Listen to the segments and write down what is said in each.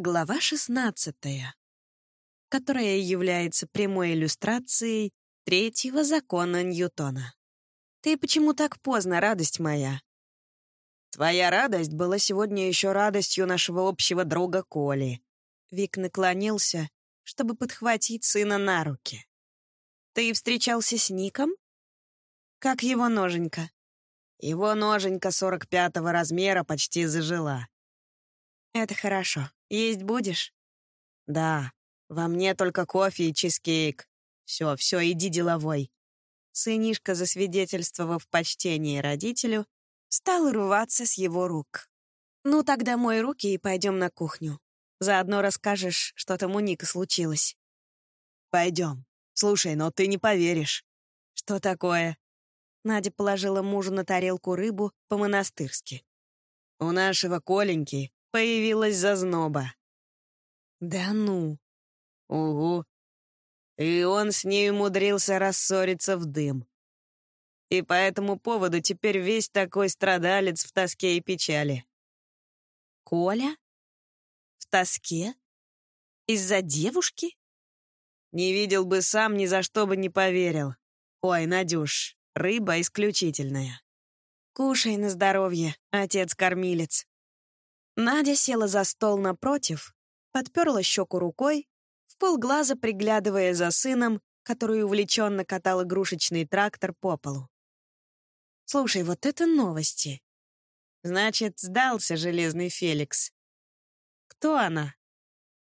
Глава 16, которая является прямой иллюстрацией третьего закона Ньютона. «Ты почему так поздно, радость моя?» «Твоя радость была сегодня еще радостью нашего общего друга Коли». Вик наклонился, чтобы подхватить сына на руки. «Ты встречался с Ником?» «Как его ноженька?» «Его ноженька 45-го размера почти зажила». «Это хорошо. Есть будешь?» «Да. Во мне только кофе и чизкейк. Все, все, иди деловой». Сынишка, засвидетельствовав почтение родителю, стал рваться с его рук. «Ну, тогда мой руки и пойдем на кухню. Заодно расскажешь, что там у Ника случилось». «Пойдем. Слушай, но ты не поверишь». «Что такое?» Надя положила мужу на тарелку рыбу по-монастырски. «У нашего Коленьки появилась зазноба». «Да ну?» «Угу. И он с ней умудрился рассориться в дым. И по этому поводу теперь весь такой страдалец в тоске и печали». «Коля? В тоске? Из-за девушки?» «Не видел бы сам, ни за что бы не поверил. Ой, Надюш, рыба исключительная». «Кушай на здоровье, отец-кормилец», Надя села за стол напротив, подперла щеку рукой, в полглаза приглядывая за сыном, который увлеченно катал игрушечный трактор по полу. «Слушай, вот это новости!» «Значит, сдался железный Феликс. Кто она?»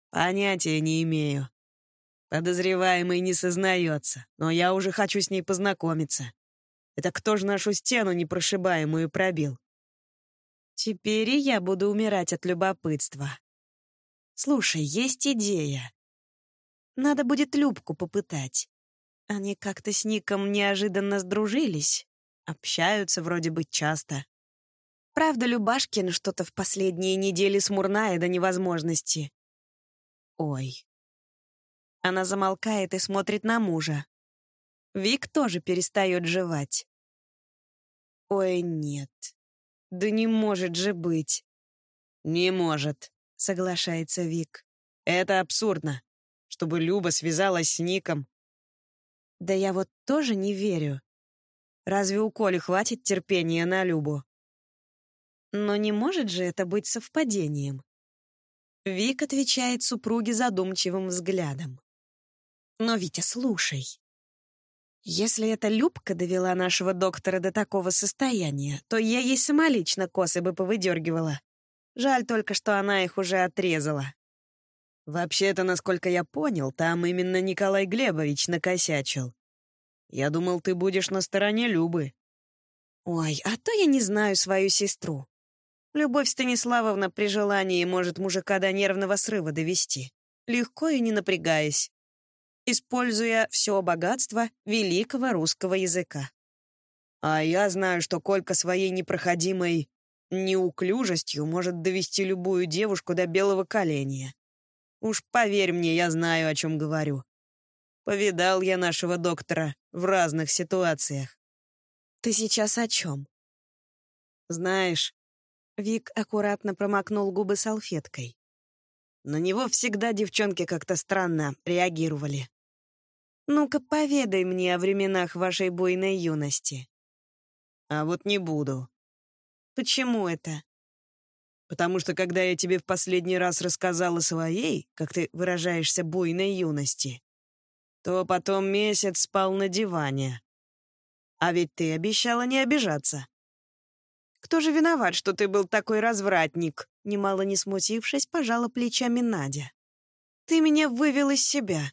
«Понятия не имею. Подозреваемый не сознается, но я уже хочу с ней познакомиться. Это кто же нашу стену непрошибаемую пробил?» Теперь и я буду умирать от любопытства. Слушай, есть идея. Надо будет Любку попытать. Они как-то с Ником неожиданно сдружились. Общаются вроде бы часто. Правда, Любашкин что-то в последние недели смурная до невозможности. Ой. Она замолкает и смотрит на мужа. Вик тоже перестает жевать. Ой, нет. Да не может же быть. Не может, соглашается Вик. Это абсурдно, чтобы Люба связалась с Ником. Да я вот тоже не верю. Разве у Коли хватит терпения на Любу? Но не может же это быть совпадением. Вик отвечает супруге задумчивым взглядом. Но, Витя, слушай. Если эта Любка довела нашего доктора до такого состояния, то я ей самолично косы бы повыдергивала. Жаль только, что она их уже отрезала. Вообще-то, насколько я понял, там именно Николай Глебович накосячил. Я думал, ты будешь на стороне Любы. Ой, а то я не знаю свою сестру. Любовь Станиславовна при желании может мужика до нервного срыва довести, легко и не напрягаясь используя все богатство великого русского языка. А я знаю, что Колька своей непроходимой неуклюжестью может довести любую девушку до белого коленя. Уж поверь мне, я знаю, о чем говорю. Повидал я нашего доктора в разных ситуациях. Ты сейчас о чем? Знаешь, Вик аккуратно промокнул губы салфеткой. На него всегда девчонки как-то странно реагировали. Ну-ка, поведай мне о временах вашей буйной юности. А вот не буду. Почему это? Потому что когда я тебе в последний раз рассказала своей, как ты выражаешься, буйной юности, то потом месяц спал на диване. А ведь ты обещала не обижаться. Кто же виноват, что ты был такой развратник? Немало не смутившись, пожала плечами Надя. Ты меня вывел из себя.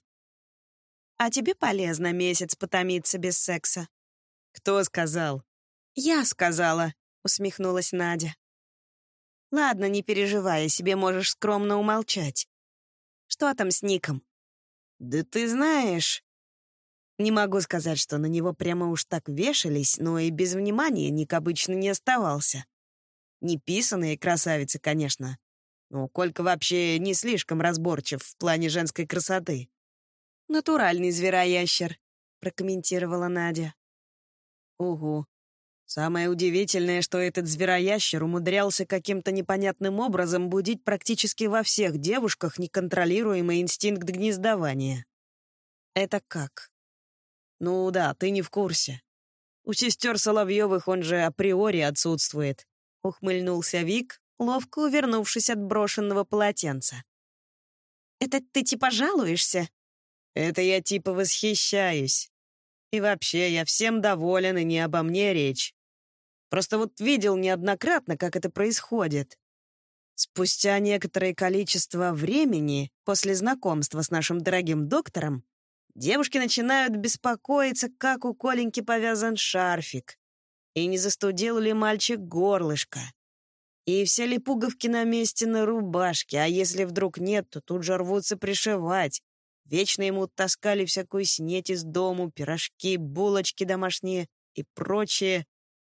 А тебе полезно месяц потомиться без секса. Кто сказал? Я сказала, усмехнулась Надя. Ладно, не переживай, себе можешь скромно умолчать. Что там с Ником? Да ты знаешь... Не могу сказать, что на него прямо уж так вешались, но и без внимания Ник обычно не оставался. Неписанные красавицы, конечно. Но Колька вообще не слишком разборчив в плане женской красоты. «Натуральный звероящер», — прокомментировала Надя. «Угу. Самое удивительное, что этот звероящер умудрялся каким-то непонятным образом будить практически во всех девушках неконтролируемый инстинкт гнездования. Это как? Ну да, ты не в курсе. У сестер Соловьевых он же априори отсутствует. Ухмыльнулся Вик, ловко увернувшись от брошенного полотенца. «Это ты типа жалуешься?» «Это я типа восхищаюсь. И вообще, я всем доволен, и не обо мне речь. Просто вот видел неоднократно, как это происходит. Спустя некоторое количество времени после знакомства с нашим дорогим доктором девушки начинают беспокоиться, как у Коленьки повязан шарфик, и не застудил ли мальчик горлышко, и все ли пуговки на месте на рубашке, а если вдруг нет, то тут же рвутся пришивать. Вечно ему таскали всякую снеть из дому, пирожки, булочки домашние и прочее.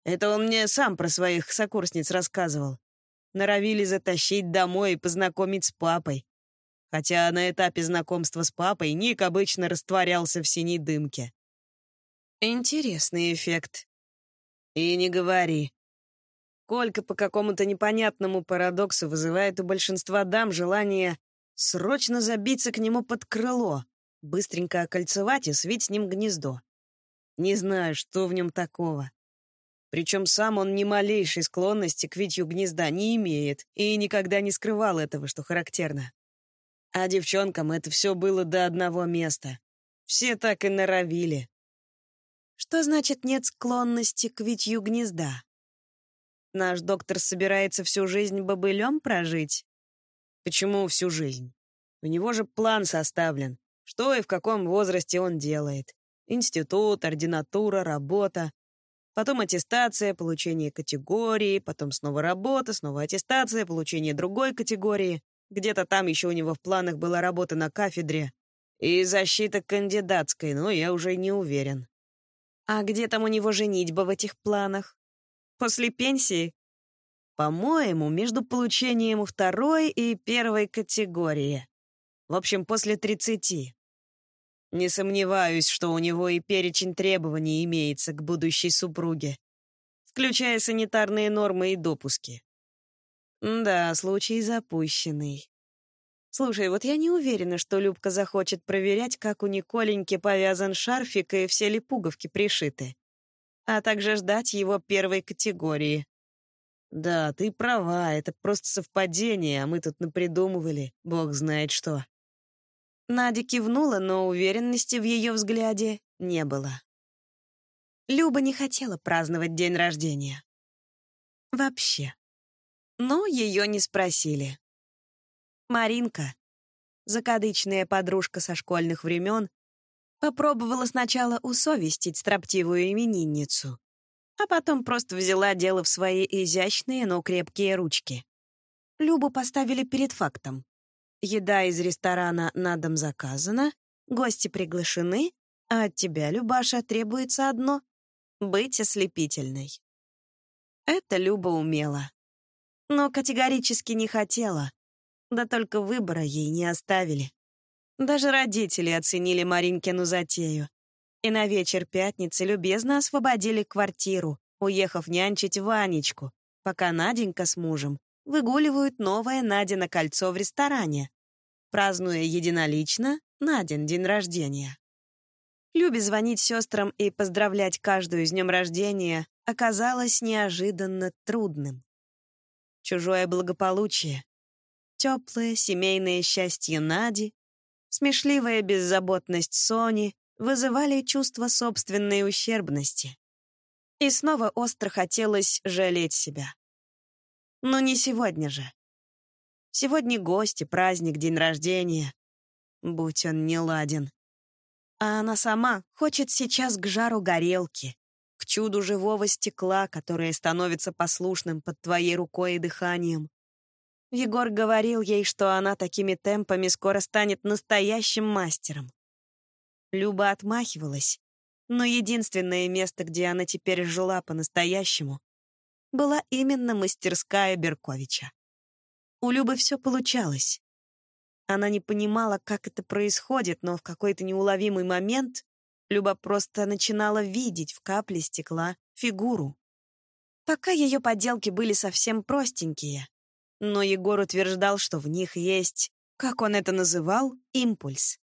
Это он мне сам про своих сокурсниц рассказывал. Норовили затащить домой и познакомить с папой. Хотя на этапе знакомства с папой Ник обычно растворялся в синей дымке. Интересный эффект. И не говори. Колька по какому-то непонятному парадоксу вызывает у большинства дам желание срочно забиться к нему под крыло, быстренько окольцевать и свить с ним гнездо. Не знаю, что в нем такого. Причем сам он ни малейшей склонности к витью гнезда не имеет и никогда не скрывал этого, что характерно. А девчонкам это все было до одного места. Все так и норовили. Что значит нет склонности к витью гнезда? Наш доктор собирается всю жизнь бобылем прожить? Почему всю жизнь? У него же план составлен. Что и в каком возрасте он делает. Институт, ординатура, работа. Потом аттестация, получение категории, потом снова работа, снова аттестация, получение другой категории. Где-то там еще у него в планах была работа на кафедре. И защита кандидатской, но я уже не уверен. А где там у него женитьба в этих планах? После пенсии? По-моему, между получением второй и первой категории. В общем, после 30. Не сомневаюсь, что у него и перечень требований имеется к будущей супруге, включая санитарные нормы и допуски. Да, случай запущенный. Слушай, вот я не уверена, что Любка захочет проверять, как у Николеньки повязан шарфик и все ли пуговки пришиты а также ждать его первой категории. Да, ты права, это просто совпадение, а мы тут напридумывали, бог знает что. Надя кивнула, но уверенности в ее взгляде не было. Люба не хотела праздновать день рождения. Вообще. Но ее не спросили. Маринка, закадычная подружка со школьных времен, Попробовала сначала усовестить строптивую именинницу, а потом просто взяла дело в свои изящные, но крепкие ручки. Любу поставили перед фактом. Еда из ресторана на дом заказана, гости приглашены, а от тебя, Любаша, требуется одно — быть ослепительной. Это Люба умела. Но категорически не хотела. Да только выбора ей не оставили. Даже родители оценили Маринкину затею. И на вечер пятницы любезно освободили квартиру, уехав нянчить Ванечку, пока Наденька с мужем выгуливают новое Надино кольцо в ресторане, празднуя единолично Надин день рождения. Любе звонить сестрам и поздравлять каждую с днем рождения оказалось неожиданно трудным. Чужое благополучие, теплое семейное счастье Нади смешливая беззаботность Сони вызывали чувство собственной ущербности. И снова остро хотелось жалеть себя. Но не сегодня же. Сегодня гости, праздник, день рождения. Будь он не ладен. А она сама хочет сейчас к жару горелки, к чуду живого стекла, которое становится послушным под твоей рукой и дыханием, Егор говорил ей, что она такими темпами скоро станет настоящим мастером. Люба отмахивалась, но единственное место, где она теперь жила по-настоящему, была именно мастерская Берковича. У Любы все получалось. Она не понимала, как это происходит, но в какой-то неуловимый момент Люба просто начинала видеть в капле стекла фигуру, Пока ее поделки были совсем простенькие, но Егор утверждал, что в них есть, как он это называл, импульс.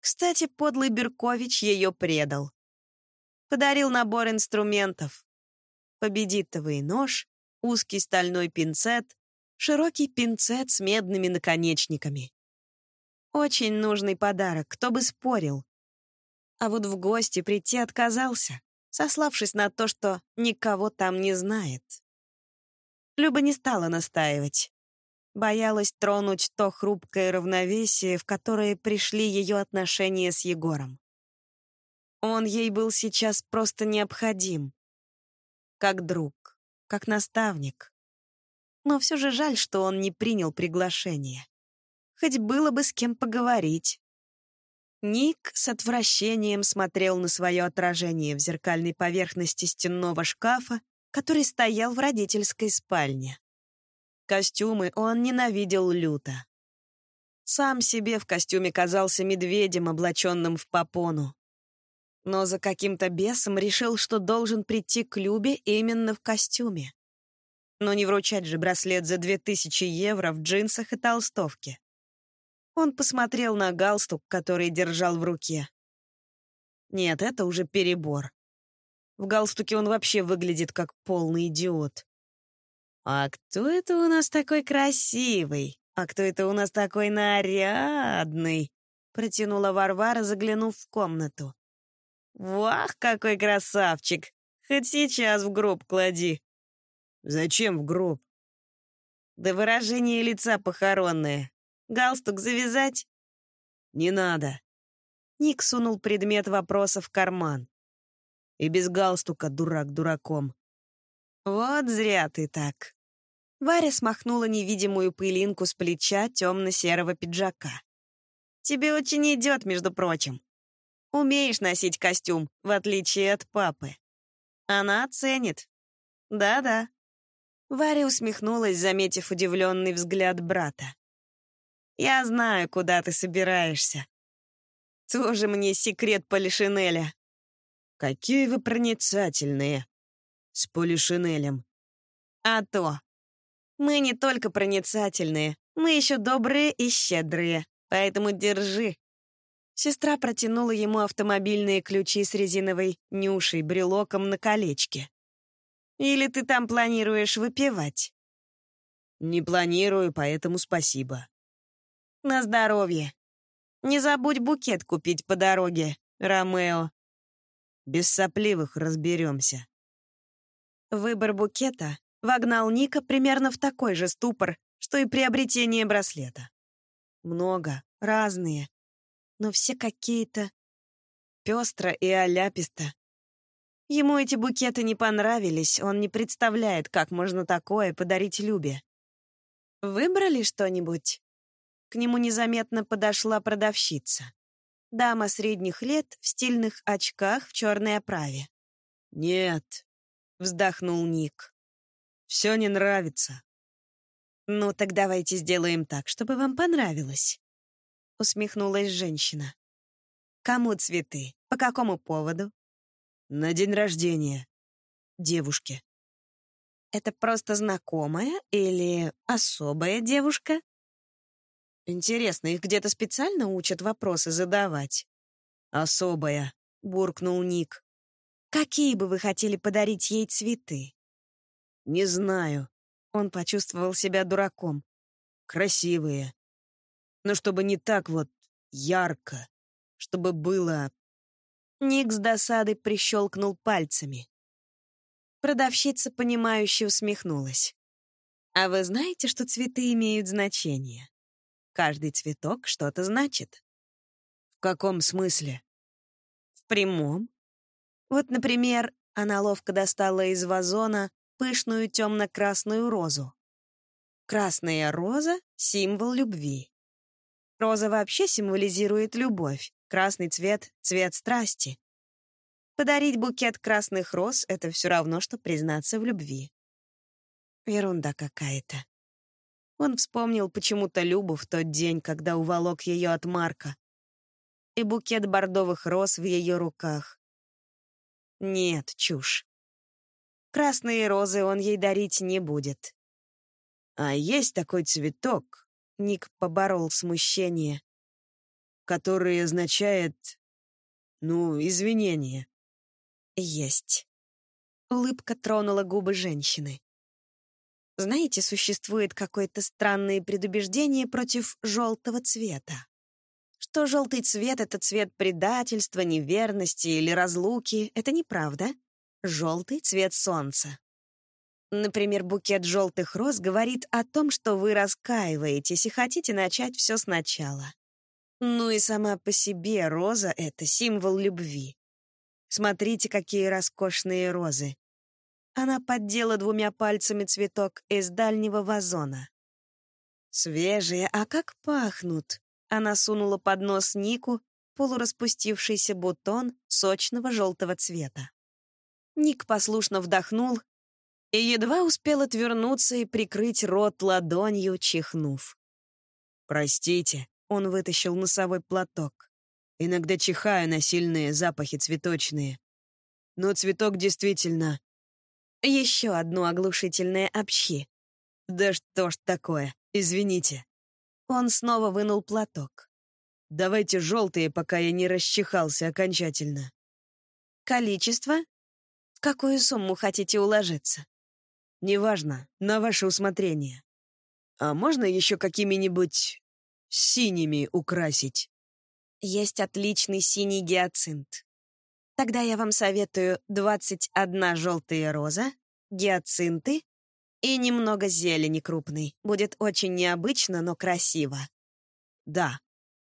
Кстати, подлый Беркович ее предал. Подарил набор инструментов. Победитовый нож, узкий стальной пинцет, широкий пинцет с медными наконечниками. Очень нужный подарок, кто бы спорил. А вот в гости прийти отказался, сославшись на то, что никого там не знает. Люба не стала настаивать. Боялась тронуть то хрупкое равновесие, в которое пришли ее отношения с Егором. Он ей был сейчас просто необходим. Как друг, как наставник. Но все же жаль, что он не принял приглашение. Хоть было бы с кем поговорить. Ник с отвращением смотрел на свое отражение в зеркальной поверхности стенного шкафа, который стоял в родительской спальне. Костюмы он ненавидел люто. Сам себе в костюме казался медведем, облаченным в попону. Но за каким-то бесом решил, что должен прийти к Любе именно в костюме. Но не вручать же браслет за две тысячи евро в джинсах и толстовке. Он посмотрел на галстук, который держал в руке. Нет, это уже перебор. В галстуке он вообще выглядит как полный идиот. «А кто это у нас такой красивый? А кто это у нас такой нарядный?» Протянула Варвара, заглянув в комнату. «Вах, какой красавчик! Хоть сейчас в гроб клади!» «Зачем в гроб?» «Да выражение лица похоронное. Галстук завязать?» «Не надо». Ник сунул предмет вопроса в карман. «И без галстука дурак дураком». «Вот зря ты так». Варя смахнула невидимую пылинку с плеча темно-серого пиджака. «Тебе очень идет, между прочим. Умеешь носить костюм, в отличие от папы. Она оценит. Да-да». Варя усмехнулась, заметив удивленный взгляд брата. Я знаю, куда ты собираешься. Тоже мне секрет Полишинеля. Какие вы проницательные. С Полишинелем. А то. Мы не только проницательные, мы еще добрые и щедрые. Поэтому держи. Сестра протянула ему автомобильные ключи с резиновой нюшей, брелоком на колечке. Или ты там планируешь выпивать? Не планирую, поэтому спасибо. На здоровье. Не забудь букет купить по дороге, Ромео. Без сопливых разберемся. Выбор букета вогнал Ника примерно в такой же ступор, что и приобретение браслета. Много, разные, но все какие-то пестро и оляписто. Ему эти букеты не понравились, он не представляет, как можно такое подарить Любе. Выбрали что-нибудь? К нему незаметно подошла продавщица. Дама средних лет в стильных очках в черной оправе. «Нет», — вздохнул Ник. «Все не нравится». «Ну, так давайте сделаем так, чтобы вам понравилось», — усмехнулась женщина. «Кому цветы? По какому поводу?» «На день рождения. Девушке». «Это просто знакомая или особая девушка?» Интересно, их где-то специально учат вопросы задавать? «Особая», — буркнул Ник. «Какие бы вы хотели подарить ей цветы?» «Не знаю». Он почувствовал себя дураком. «Красивые. Но чтобы не так вот ярко. Чтобы было...» Ник с досадой прищелкнул пальцами. Продавщица, понимающе усмехнулась. «А вы знаете, что цветы имеют значение?» Каждый цветок что-то значит. В каком смысле? В прямом. Вот, например, она ловко достала из вазона пышную темно-красную розу. Красная роза — символ любви. Роза вообще символизирует любовь, красный цвет — цвет страсти. Подарить букет красных роз — это все равно, что признаться в любви. Ерунда какая-то. Он вспомнил почему-то Любу в тот день, когда уволок ее от Марка. И букет бордовых роз в ее руках. Нет, чушь. Красные розы он ей дарить не будет. А есть такой цветок, Ник поборол смущение, который означает, ну, извинение. Есть. Улыбка тронула губы женщины. Знаете, существует какое-то странное предубеждение против желтого цвета. Что желтый цвет — это цвет предательства, неверности или разлуки — это неправда. Желтый цвет солнца. Например, букет желтых роз говорит о том, что вы раскаиваетесь и хотите начать все сначала. Ну и сама по себе роза — это символ любви. Смотрите, какие роскошные розы. Она поддела двумя пальцами цветок из дальнего вазона. Свежие, а как пахнут! Она сунула под нос Нику полураспустившийся бутон сочного желтого цвета. Ник послушно вдохнул и едва успел отвернуться и прикрыть рот ладонью, чихнув. «Простите», — он вытащил носовой платок. «Иногда чихаю на сильные запахи цветочные. Но цветок действительно...» «Еще одно оглушительное общи». «Да что ж такое, извините». Он снова вынул платок. «Давайте желтые, пока я не расчихался окончательно». «Количество?» В какую сумму хотите уложиться? Неважно, на ваше усмотрение. А можно еще какими-нибудь синими украсить? Есть отличный синий гиацинт. Тогда я вам советую 21 желтая роза, гиацинты и немного зелени крупной. Будет очень необычно, но красиво. Да.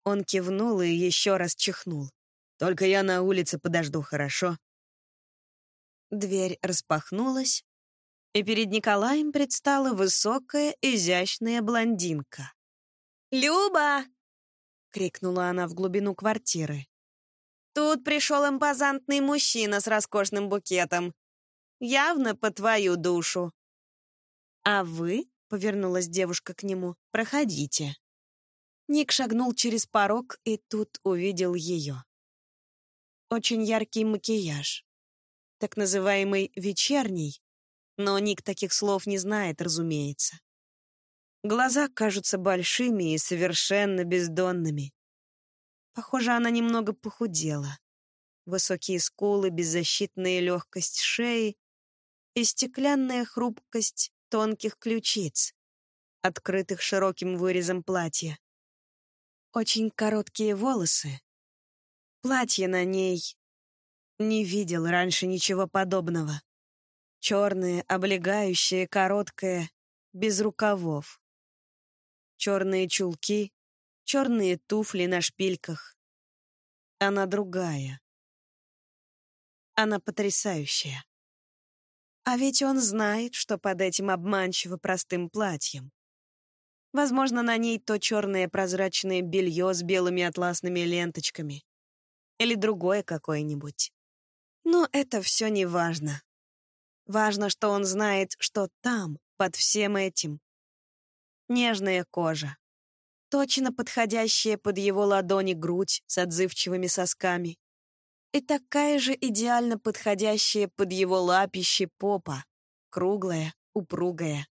Он кивнул и еще раз чихнул. Только я на улице подожду, хорошо? Дверь распахнулась, и перед Николаем предстала высокая, изящная блондинка. «Люба!» — крикнула она в глубину квартиры. «Тут пришел импозантный мужчина с роскошным букетом. Явно по твою душу». «А вы?» — повернулась девушка к нему. «Проходите». Ник шагнул через порог и тут увидел ее. Очень яркий макияж так называемый «вечерний», но Ник таких слов не знает, разумеется. Глаза кажутся большими и совершенно бездонными. Похоже, она немного похудела. Высокие скулы, беззащитная легкость шеи и стеклянная хрупкость тонких ключиц, открытых широким вырезом платья. Очень короткие волосы. Платье на ней не видел раньше ничего подобного. Черные, облегающие, короткое, без рукавов. Черные чулки, черные туфли на шпильках. Она другая. Она потрясающая. А ведь он знает, что под этим обманчиво простым платьем. Возможно, на ней то черное прозрачное белье с белыми атласными ленточками. Или другое какое-нибудь. Но это все не важно. Важно, что он знает, что там, под всем этим. Нежная кожа. Точно подходящая под его ладони грудь с отзывчивыми сосками. И такая же идеально подходящая под его лапище попа. Круглая, упругая.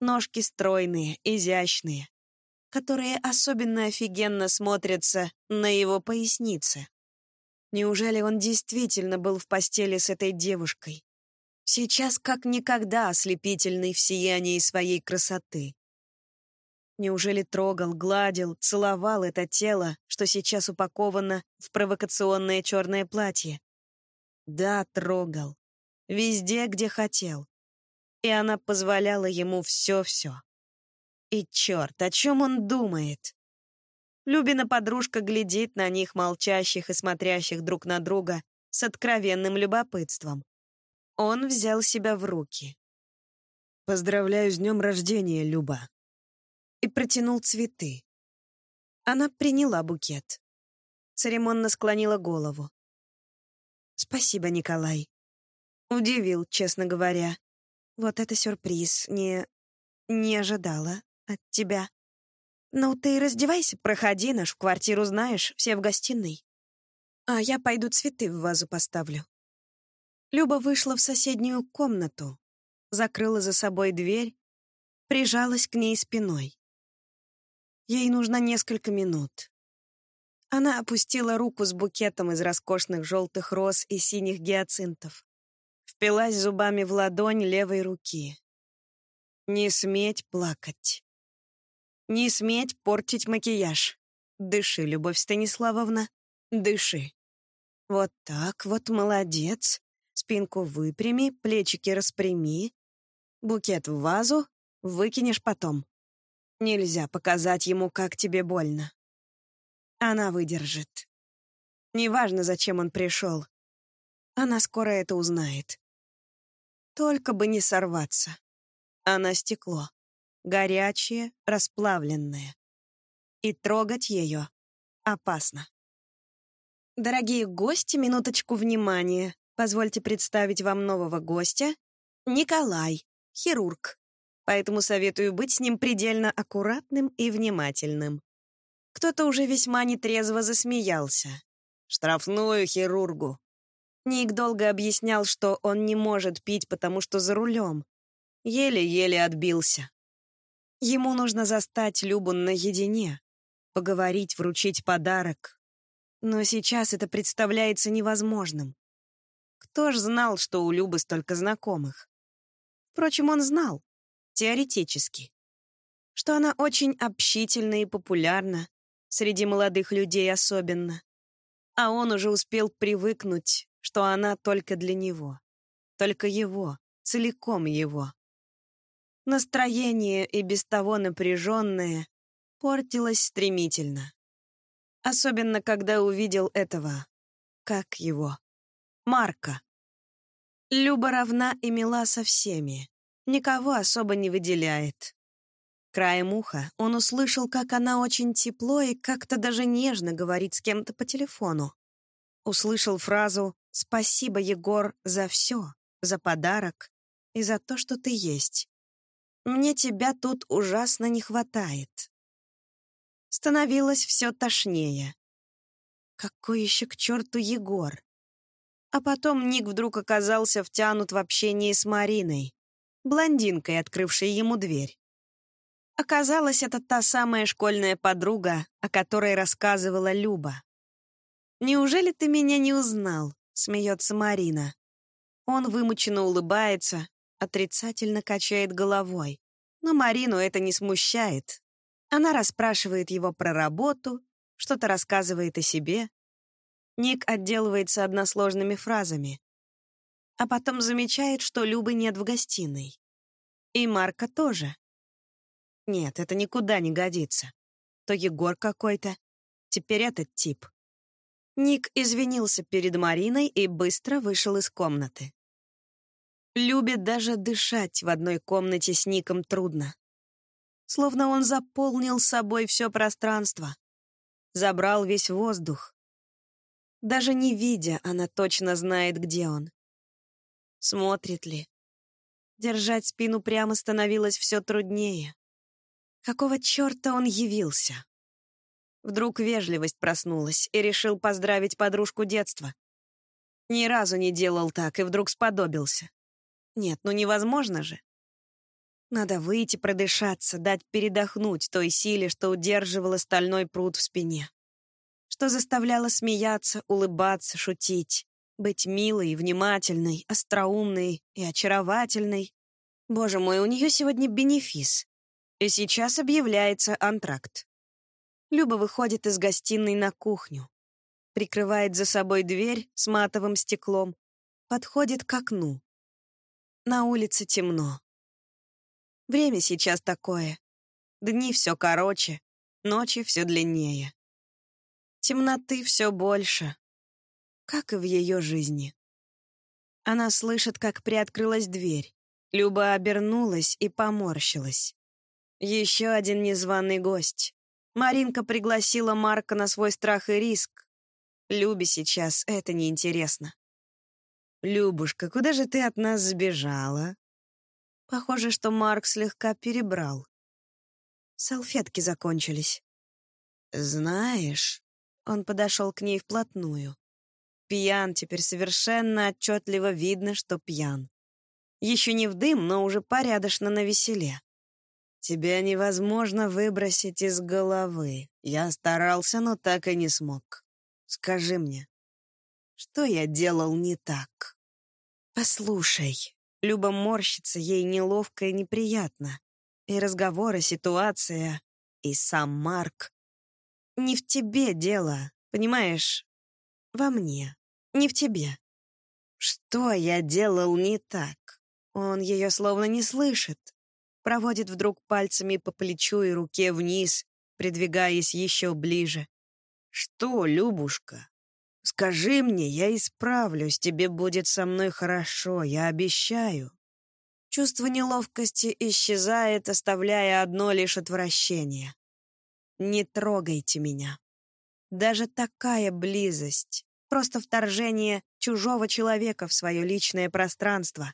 Ножки стройные, изящные, которые особенно офигенно смотрятся на его пояснице. Неужели он действительно был в постели с этой девушкой? Сейчас как никогда ослепительный в сиянии своей красоты. Неужели трогал, гладил, целовал это тело, что сейчас упаковано в провокационное черное платье? Да, трогал. Везде, где хотел. И она позволяла ему все-все. И черт, о чем он думает? Любина подружка глядит на них, молчащих и смотрящих друг на друга, с откровенным любопытством. Он взял себя в руки. «Поздравляю с днем рождения, Люба!» И протянул цветы. Она приняла букет. Церемонно склонила голову. «Спасибо, Николай». Удивил, честно говоря. Вот это сюрприз. Не... не ожидала от тебя. «Ну, ты раздевайся, проходи, нашу квартиру знаешь, все в гостиной. А я пойду цветы в вазу поставлю». Люба вышла в соседнюю комнату, закрыла за собой дверь, прижалась к ней спиной. Ей нужно несколько минут. Она опустила руку с букетом из роскошных желтых роз и синих гиацинтов. Впилась зубами в ладонь левой руки. Не сметь плакать. Не сметь портить макияж. Дыши, Любовь Станиславовна, дыши. Вот так вот, молодец. Спинку выпрями, плечики распрями. Букет в вазу, выкинешь потом. Нельзя показать ему, как тебе больно. Она выдержит. Неважно, зачем он пришел. Она скоро это узнает. Только бы не сорваться. Она стекло. Горячее, расплавленное. И трогать ее опасно. Дорогие гости, минуточку внимания. Позвольте представить вам нового гостя. Николай, хирург. Поэтому советую быть с ним предельно аккуратным и внимательным. Кто-то уже весьма нетрезво засмеялся. Штрафную хирургу. Ник долго объяснял, что он не может пить, потому что за рулем. Еле-еле отбился. Ему нужно застать Любу наедине, поговорить, вручить подарок. Но сейчас это представляется невозможным. Кто ж знал, что у Любы столько знакомых? Впрочем, он знал, теоретически, что она очень общительна и популярна, среди молодых людей особенно. А он уже успел привыкнуть что она только для него. Только его, целиком его. Настроение, и без того напряженное, портилось стремительно. Особенно, когда увидел этого, как его, Марка. Люба равна и мила со всеми, никого особо не выделяет. Краем уха он услышал, как она очень тепло и как-то даже нежно говорит с кем-то по телефону. Услышал фразу Спасибо, Егор, за все, за подарок и за то, что ты есть. Мне тебя тут ужасно не хватает. Становилось все тошнее. Какой еще к черту Егор? А потом Ник вдруг оказался втянут в общение с Мариной, блондинкой, открывшей ему дверь. Оказалось, это та самая школьная подруга, о которой рассказывала Люба. «Неужели ты меня не узнал?» смеется Марина. Он вымученно улыбается, отрицательно качает головой. Но Марину это не смущает. Она расспрашивает его про работу, что-то рассказывает о себе. Ник отделывается односложными фразами. А потом замечает, что Любы нет в гостиной. И Марка тоже. Нет, это никуда не годится. То Егор какой-то, теперь этот тип. Ник извинился перед Мариной и быстро вышел из комнаты. Любит даже дышать в одной комнате с Ником трудно. Словно он заполнил собой все пространство. Забрал весь воздух. Даже не видя, она точно знает, где он. Смотрит ли? Держать спину прямо становилось все труднее. Какого черта он явился? Вдруг вежливость проснулась и решил поздравить подружку детства. Ни разу не делал так и вдруг сподобился. Нет, ну невозможно же. Надо выйти продышаться, дать передохнуть той силе, что удерживала стальной пруд в спине. Что заставляло смеяться, улыбаться, шутить, быть милой, внимательной, остроумной и очаровательной. Боже мой, у нее сегодня бенефис. И сейчас объявляется антракт. Люба выходит из гостиной на кухню, прикрывает за собой дверь с матовым стеклом, подходит к окну. На улице темно. Время сейчас такое. Дни все короче, ночи все длиннее. Темноты все больше, как и в ее жизни. Она слышит, как приоткрылась дверь. Люба обернулась и поморщилась. Еще один незваный гость. Маринка пригласила Марка на свой страх и риск. Любе сейчас это неинтересно. «Любушка, куда же ты от нас сбежала?» Похоже, что Марк слегка перебрал. Салфетки закончились. «Знаешь...» — он подошел к ней вплотную. Пьян, теперь совершенно отчетливо видно, что пьян. Еще не в дым, но уже порядочно на веселе. Тебя невозможно выбросить из головы. Я старался, но так и не смог. Скажи мне, что я делал не так? Послушай. Люба морщится, ей неловко и неприятно. И разговор, и ситуация, и сам Марк. Не в тебе дело, понимаешь? Во мне, не в тебе. Что я делал не так? Он ее словно не слышит. Проводит вдруг пальцами по плечу и руке вниз, придвигаясь еще ближе. «Что, Любушка? Скажи мне, я исправлюсь, тебе будет со мной хорошо, я обещаю». Чувство неловкости исчезает, оставляя одно лишь отвращение. «Не трогайте меня». Даже такая близость, просто вторжение чужого человека в свое личное пространство,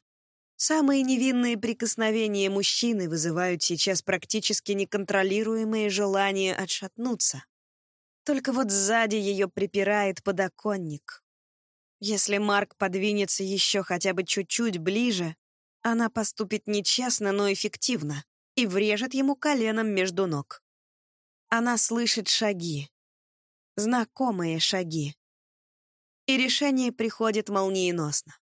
Самые невинные прикосновения мужчины вызывают сейчас практически неконтролируемые желания отшатнуться. Только вот сзади ее припирает подоконник. Если Марк подвинется еще хотя бы чуть-чуть ближе, она поступит нечестно, но эффективно и врежет ему коленом между ног. Она слышит шаги. Знакомые шаги. И решение приходит молниеносно.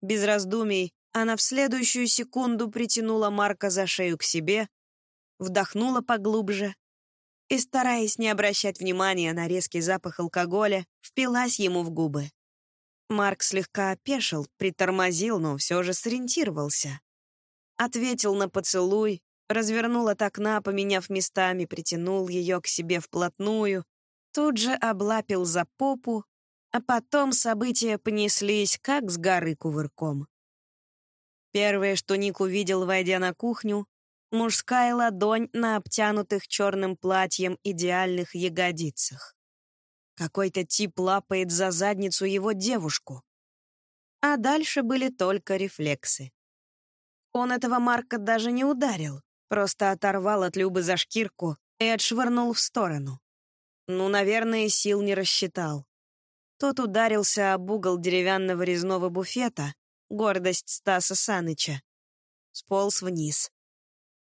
Без раздумий она в следующую секунду притянула Марка за шею к себе, вдохнула поглубже и, стараясь не обращать внимания на резкий запах алкоголя, впилась ему в губы. Марк слегка опешил, притормозил, но все же сориентировался. Ответил на поцелуй, развернул от окна, поменяв местами, притянул ее к себе вплотную, тут же облапил за попу а потом события понеслись, как с горы кувырком. Первое, что Ник увидел, войдя на кухню, мужская ладонь на обтянутых черным платьем идеальных ягодицах. Какой-то тип лапает за задницу его девушку. А дальше были только рефлексы. Он этого Марка даже не ударил, просто оторвал от Любы за шкирку и отшвырнул в сторону. Ну, наверное, сил не рассчитал. Тот ударился об угол деревянного резного буфета, гордость Стаса Саныча. Сполз вниз.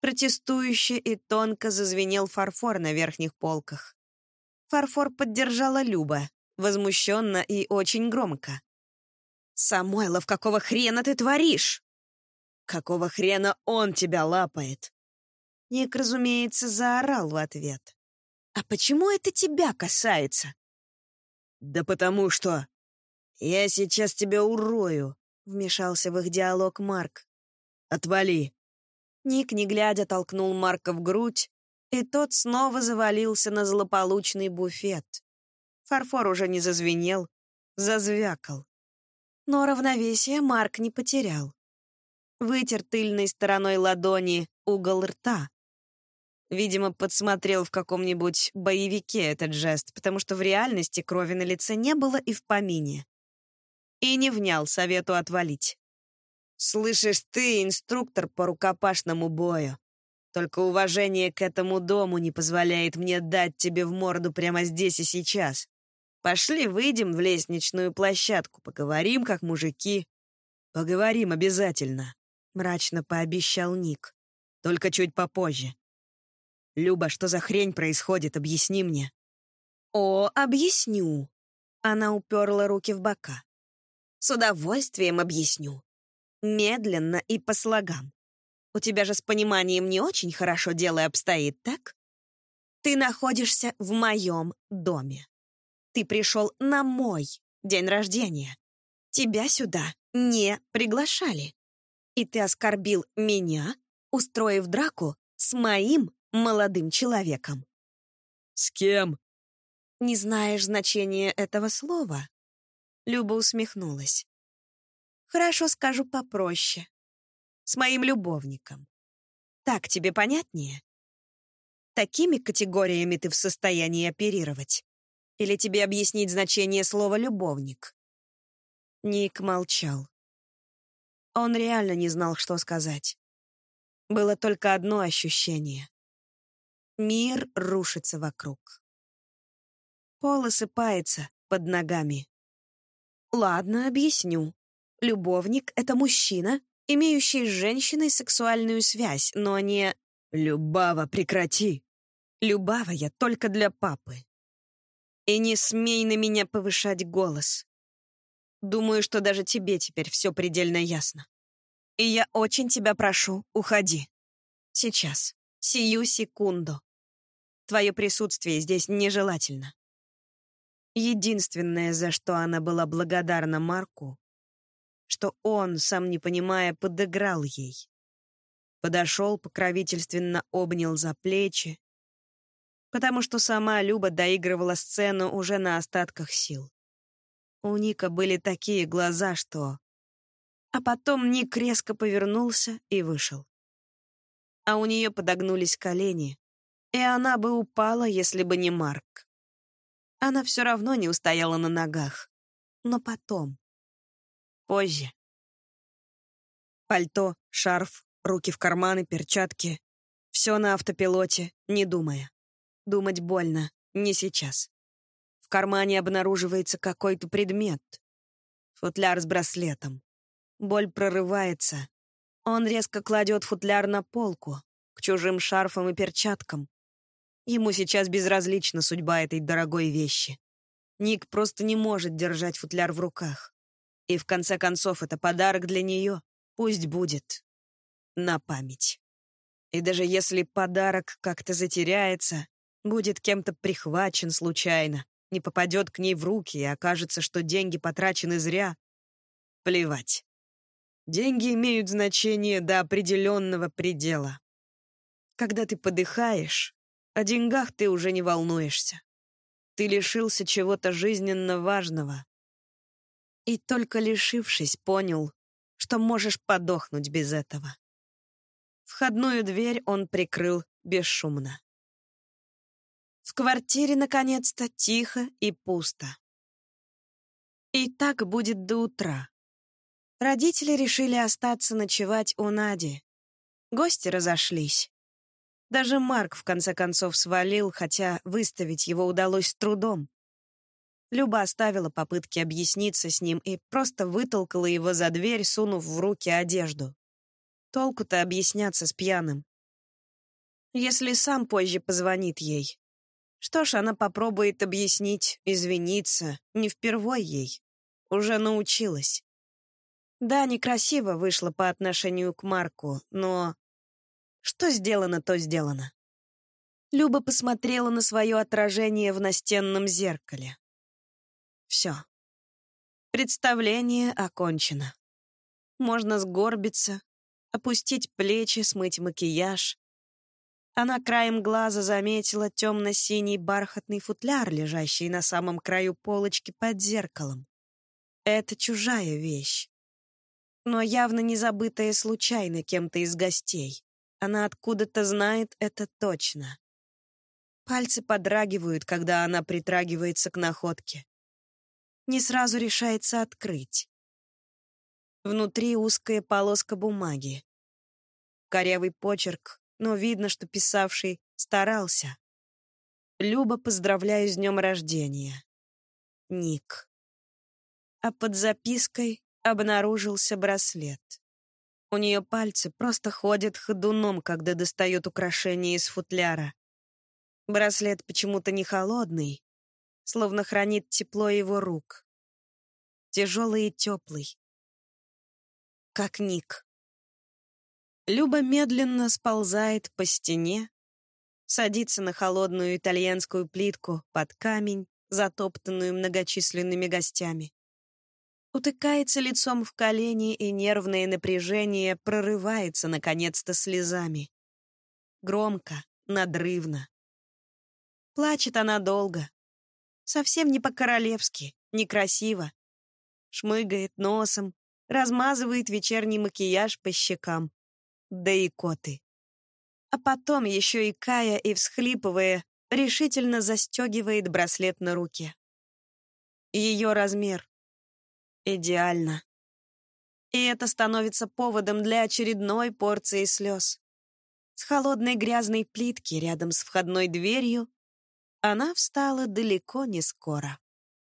Протестующе и тонко зазвенел фарфор на верхних полках. Фарфор поддержала Люба, возмущенно и очень громко. «Самойлов, какого хрена ты творишь?» «Какого хрена он тебя лапает?» Ник, разумеется, заорал в ответ. «А почему это тебя касается?» «Да потому что...» «Я сейчас тебя урою», — вмешался в их диалог Марк. «Отвали». Ник, не глядя, толкнул Марка в грудь, и тот снова завалился на злополучный буфет. Фарфор уже не зазвенел, зазвякал. Но равновесие Марк не потерял. Вытер тыльной стороной ладони угол рта, Видимо, подсмотрел в каком-нибудь боевике этот жест, потому что в реальности крови на лице не было и в помине. И не внял совету отвалить. «Слышишь ты, инструктор по рукопашному бою, только уважение к этому дому не позволяет мне дать тебе в морду прямо здесь и сейчас. Пошли, выйдем в лестничную площадку, поговорим, как мужики». «Поговорим обязательно», — мрачно пообещал Ник. «Только чуть попозже. «Люба, что за хрень происходит? Объясни мне». «О, объясню». Она уперла руки в бока. «С удовольствием объясню. Медленно и по слогам. У тебя же с пониманием не очень хорошо дело обстоит, так? Ты находишься в моем доме. Ты пришел на мой день рождения. Тебя сюда не приглашали. И ты оскорбил меня, устроив драку с моим молодым человеком. «С кем?» «Не знаешь значения этого слова?» Люба усмехнулась. «Хорошо скажу попроще. С моим любовником. Так тебе понятнее? Такими категориями ты в состоянии оперировать? Или тебе объяснить значение слова «любовник»?» Ник молчал. Он реально не знал, что сказать. Было только одно ощущение. Мир рушится вокруг. Пол осыпается под ногами. Ладно, объясню. Любовник — это мужчина, имеющий с женщиной сексуальную связь, но не... Любава, прекрати. Любава я только для папы. И не смей на меня повышать голос. Думаю, что даже тебе теперь все предельно ясно. И я очень тебя прошу, уходи. Сейчас. Сию секунду. Твое присутствие здесь нежелательно. Единственное, за что она была благодарна Марку, что он, сам не понимая, подыграл ей. Подошел, покровительственно обнял за плечи, потому что сама Люба доигрывала сцену уже на остатках сил. У Ника были такие глаза, что... А потом Ник резко повернулся и вышел. А у нее подогнулись колени, и она бы упала, если бы не Марк. Она все равно не устояла на ногах. Но потом. Позже. Пальто, шарф, руки в карманы, перчатки. Все на автопилоте, не думая. Думать больно, не сейчас. В кармане обнаруживается какой-то предмет. Футляр с браслетом. Боль прорывается. Он резко кладет футляр на полку, к чужим шарфам и перчаткам. Ему сейчас безразлична судьба этой дорогой вещи. Ник просто не может держать футляр в руках. И в конце концов, это подарок для нее. Пусть будет. На память. И даже если подарок как-то затеряется, будет кем-то прихвачен случайно, не попадет к ней в руки и окажется, что деньги потрачены зря, плевать. Деньги имеют значение до определенного предела. Когда ты подыхаешь, о деньгах ты уже не волнуешься. Ты лишился чего-то жизненно важного. И только лишившись, понял, что можешь подохнуть без этого. Входную дверь он прикрыл бесшумно. В квартире, наконец-то, тихо и пусто. И так будет до утра. Родители решили остаться ночевать у Нади. Гости разошлись. Даже Марк в конце концов свалил, хотя выставить его удалось с трудом. Люба оставила попытки объясниться с ним и просто вытолкала его за дверь, сунув в руки одежду. Толку-то объясняться с пьяным. Если сам позже позвонит ей. Что ж, она попробует объяснить, извиниться, не впервой ей. Уже научилась. Да, некрасиво вышло по отношению к Марку, но что сделано, то сделано. Люба посмотрела на свое отражение в настенном зеркале. Все. Представление окончено. Можно сгорбиться, опустить плечи, смыть макияж. Она краем глаза заметила темно-синий бархатный футляр, лежащий на самом краю полочки под зеркалом. Это чужая вещь, но явно не забытая случайно кем-то из гостей. Она откуда-то знает это точно. Пальцы подрагивают, когда она притрагивается к находке. Не сразу решается открыть. Внутри узкая полоска бумаги. Корявый почерк, но видно, что писавший старался. Люба, поздравляю с днем рождения. Ник. А под запиской обнаружился браслет. У нее пальцы просто ходят ходуном, когда достает украшение из футляра. Браслет почему-то не холодный, словно хранит тепло его рук. Тяжелый и теплый. Как Ник. Люба медленно сползает по стене, садится на холодную итальянскую плитку под камень, затоптанную многочисленными гостями утыкается лицом в колени, и нервное напряжение прорывается, наконец-то, слезами. Громко, надрывно. Плачет она долго. Совсем не по-королевски, некрасиво. Шмыгает носом, размазывает вечерний макияж по щекам. Да и коты. А потом, еще и кая и всхлипывая, решительно застегивает браслет на руке. Ее размер идеально. И это становится поводом для очередной порции слез. С холодной грязной плитки рядом с входной дверью она встала далеко не скоро.